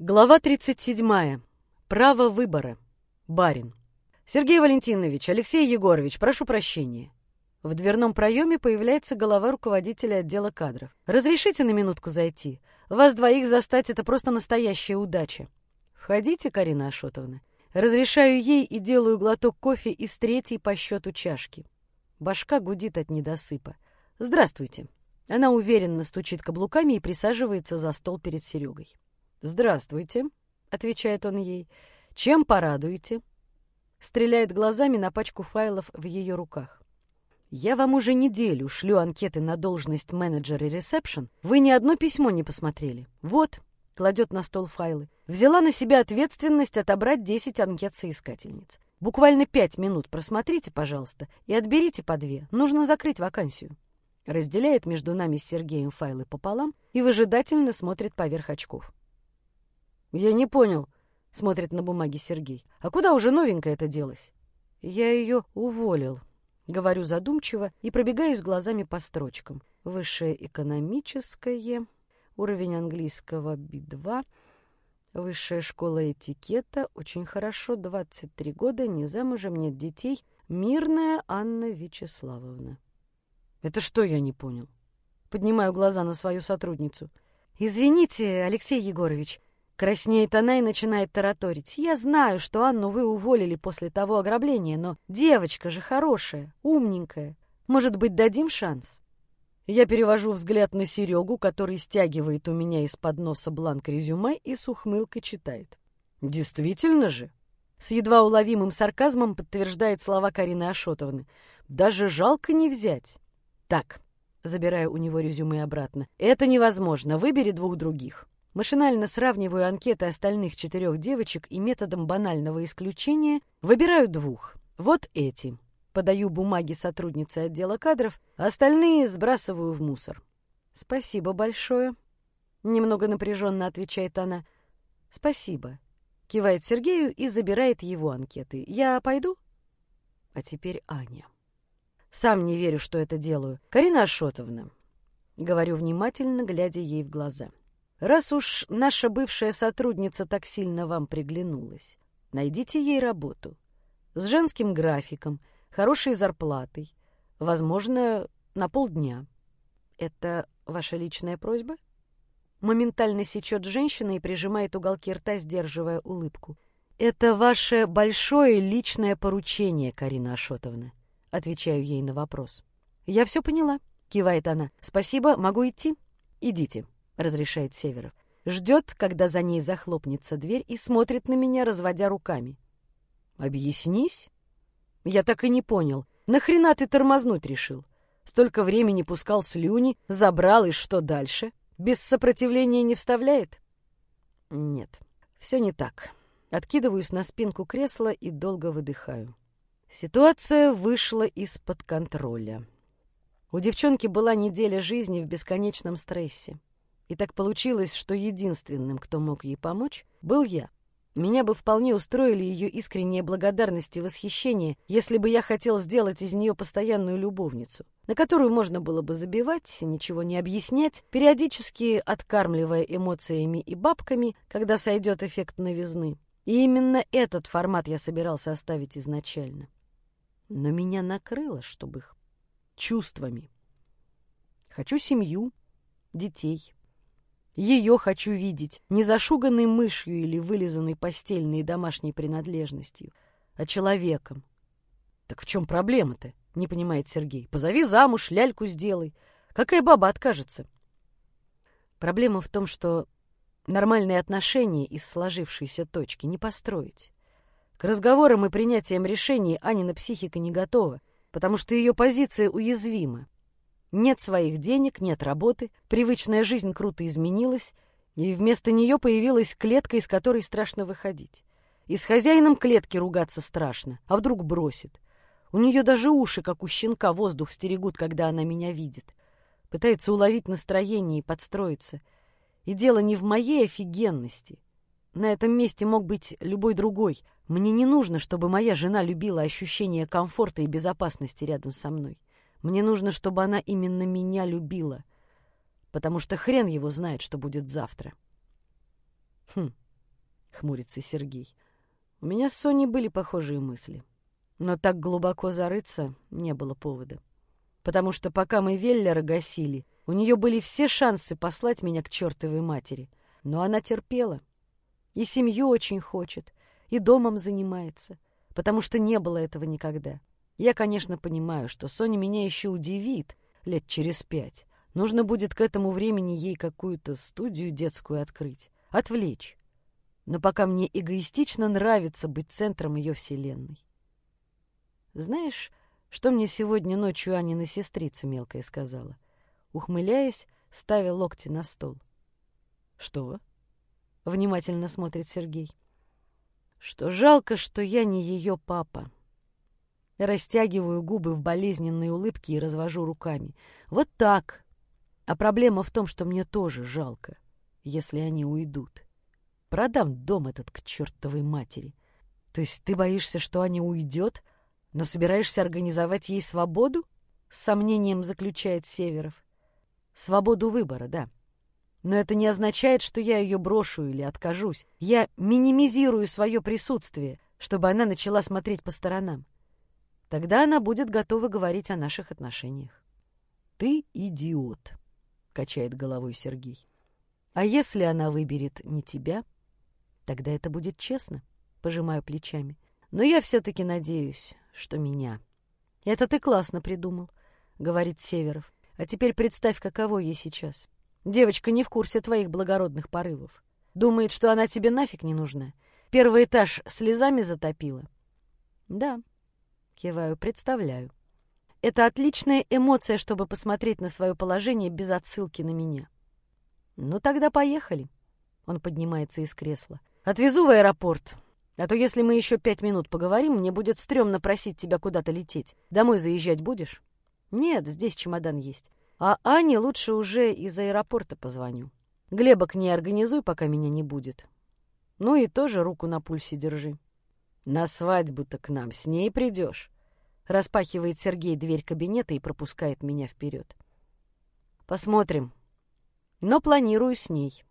Глава 37. Право выбора. Барин. Сергей Валентинович, Алексей Егорович, прошу прощения. В дверном проеме появляется голова руководителя отдела кадров. «Разрешите на минутку зайти? Вас двоих застать — это просто настоящая удача». «Входите, Карина Ашотовна». Разрешаю ей и делаю глоток кофе из третьей по счету чашки. Башка гудит от недосыпа. «Здравствуйте». Она уверенно стучит каблуками и присаживается за стол перед Серегой. «Здравствуйте», — отвечает он ей. «Чем порадуете?» Стреляет глазами на пачку файлов в ее руках. «Я вам уже неделю шлю анкеты на должность менеджера ресепшн. Вы ни одно письмо не посмотрели. Вот», — кладет на стол файлы. «Взяла на себя ответственность отобрать 10 анкет соискательниц. Буквально пять минут просмотрите, пожалуйста, и отберите по две. Нужно закрыть вакансию». Разделяет между нами с Сергеем файлы пополам и выжидательно смотрит поверх очков. «Я не понял», — смотрит на бумаги Сергей. «А куда уже новенькая это делась?» «Я ее уволил», — говорю задумчиво и пробегаюсь глазами по строчкам. Высшее экономическое, уровень английского B2, высшая школа этикета, очень хорошо, 23 года, не замужем, нет детей, мирная Анна Вячеславовна. «Это что я не понял?» Поднимаю глаза на свою сотрудницу. «Извините, Алексей Егорович, Краснеет она и начинает тараторить. «Я знаю, что Анну вы уволили после того ограбления, но девочка же хорошая, умненькая. Может быть, дадим шанс?» Я перевожу взгляд на Серегу, который стягивает у меня из-под носа бланк резюме и с ухмылкой читает. «Действительно же?» С едва уловимым сарказмом подтверждает слова Карины Ашотовны. «Даже жалко не взять». «Так», — забираю у него резюме обратно, — «это невозможно. Выбери двух других». Машинально сравниваю анкеты остальных четырех девочек и методом банального исключения выбираю двух. Вот эти. Подаю бумаги сотруднице отдела кадров, а остальные сбрасываю в мусор. «Спасибо большое», — немного напряженно отвечает она. «Спасибо», — кивает Сергею и забирает его анкеты. «Я пойду?» А теперь Аня. Сам не верю, что это делаю. Карина Ашотовна, — говорю внимательно, глядя ей в глаза, — Раз уж наша бывшая сотрудница так сильно вам приглянулась, найдите ей работу. С женским графиком, хорошей зарплатой, возможно, на полдня. Это ваша личная просьба? Моментально сечет женщина и прижимает уголки рта, сдерживая улыбку. «Это ваше большое личное поручение, Карина Ашотовна», — отвечаю ей на вопрос. «Я все поняла», — кивает она. «Спасибо, могу идти?» «Идите», — разрешает Северов. Ждет, когда за ней захлопнется дверь, и смотрит на меня, разводя руками. «Объяснись?» «Я так и не понял. Нахрена ты тормознуть решил? Столько времени пускал слюни, забрал, и что дальше? Без сопротивления не вставляет?» «Нет, все не так». Откидываюсь на спинку кресла и долго выдыхаю. Ситуация вышла из-под контроля. У девчонки была неделя жизни в бесконечном стрессе. И так получилось, что единственным, кто мог ей помочь, был я. Меня бы вполне устроили ее искренняя благодарность и восхищение, если бы я хотел сделать из нее постоянную любовницу, на которую можно было бы забивать, ничего не объяснять, периодически откармливая эмоциями и бабками, когда сойдет эффект новизны. И именно этот формат я собирался оставить изначально. Но меня накрыло, чтобы их чувствами. Хочу семью, детей, ее хочу видеть не зашуганной мышью или вылизанной постельной и домашней принадлежностью, а человеком. Так в чем проблема-то? Не понимает Сергей. Позови замуж, ляльку сделай. Какая баба откажется? Проблема в том, что нормальные отношения из сложившейся точки не построить. К разговорам и принятиям решений Анина психика не готова, потому что ее позиция уязвима. Нет своих денег, нет работы, привычная жизнь круто изменилась, и вместо нее появилась клетка, из которой страшно выходить. И с хозяином клетки ругаться страшно, а вдруг бросит. У нее даже уши, как у щенка, воздух стерегут, когда она меня видит. Пытается уловить настроение и подстроиться. И дело не в моей офигенности. На этом месте мог быть любой другой. Мне не нужно, чтобы моя жена любила ощущение комфорта и безопасности рядом со мной. Мне нужно, чтобы она именно меня любила, потому что хрен его знает, что будет завтра. Хм, хмурится Сергей. У меня с Соней были похожие мысли. Но так глубоко зарыться не было повода. Потому что пока мы Веллера гасили, у нее были все шансы послать меня к чертовой матери. Но она терпела. И семью очень хочет, и домом занимается, потому что не было этого никогда. Я, конечно, понимаю, что Соня меня еще удивит лет через пять. Нужно будет к этому времени ей какую-то студию детскую открыть, отвлечь. Но пока мне эгоистично нравится быть центром ее вселенной. Знаешь, что мне сегодня ночью Анина сестрица мелкая сказала? Ухмыляясь, ставя локти на стол. Что? Внимательно смотрит Сергей. Что жалко, что я не ее папа. Растягиваю губы в болезненной улыбке и развожу руками. Вот так. А проблема в том, что мне тоже жалко, если они уйдут. Продам дом этот к чертовой матери. То есть ты боишься, что Аня уйдет, но собираешься организовать ей свободу? С сомнением заключает Северов. Свободу выбора, да. Но это не означает, что я ее брошу или откажусь. Я минимизирую свое присутствие, чтобы она начала смотреть по сторонам. Тогда она будет готова говорить о наших отношениях. «Ты идиот», — качает головой Сергей. «А если она выберет не тебя, тогда это будет честно», — пожимаю плечами. «Но я все-таки надеюсь, что меня». «Это ты классно придумал», — говорит Северов. «А теперь представь, каково ей сейчас. Девочка не в курсе твоих благородных порывов. Думает, что она тебе нафиг не нужна. Первый этаж слезами затопила». «Да», Киваю, представляю. Это отличная эмоция, чтобы посмотреть на свое положение без отсылки на меня. Ну тогда поехали. Он поднимается из кресла. Отвезу в аэропорт. А то если мы еще пять минут поговорим, мне будет стрёмно просить тебя куда-то лететь. Домой заезжать будешь? Нет, здесь чемодан есть. А Ане лучше уже из аэропорта позвоню. Глеба к ней организуй, пока меня не будет. Ну и тоже руку на пульсе держи. На свадьбу-то к нам с ней придешь. Распахивает Сергей дверь кабинета и пропускает меня вперед. Посмотрим. Но планирую с ней.